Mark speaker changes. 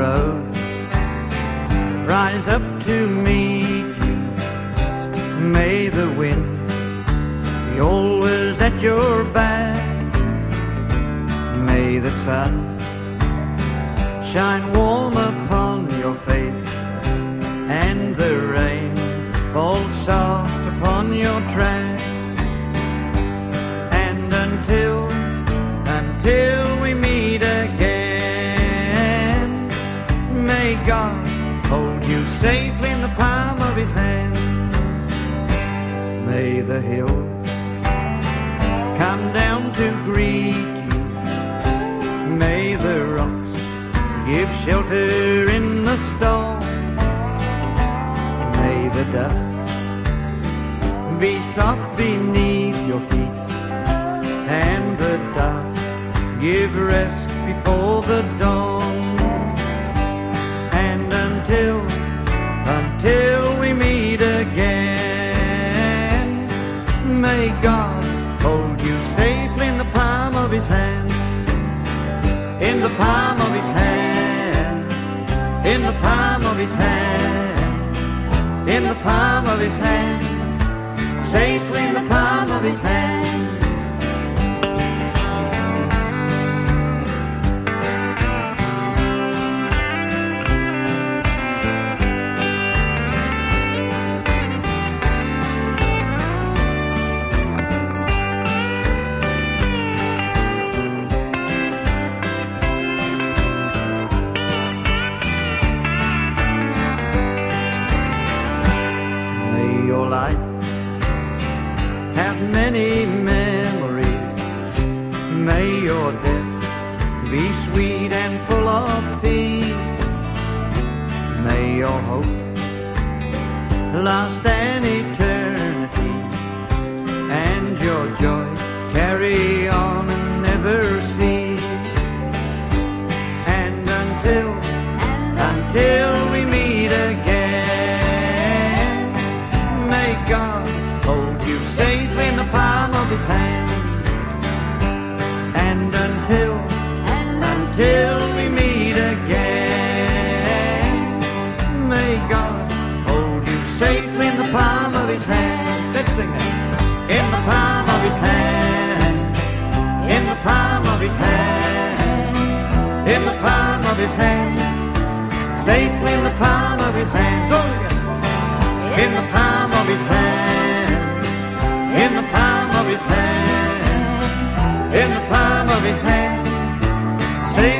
Speaker 1: road rise up to meet you. May the wind be always at your back. May the sun shine warm upon your face and the rain fall soft upon your track. May God hold you safely in the palm of his hands. May the hills come down to greet you. May the rocks give shelter in the storm. May the dust be soft beneath your feet, and the dark give rest before the dawn. God hold you safely in the palm of his hands, in the palm of his hands, in the palm of his hands, in the palm of his hands, safely in the palm of his hands. Have many memories. May your death be sweet and full of peace. May your hope last an eternity, And until, and until we meet again, may God hold you safely in the palm of his hands. Let's sing that. In the palm of his hand, in the palm of his hand, in the palm of his hand safely in the palm of his hand. In the palm of his hand. In the palm of his hand. In the palm of his hand. Safe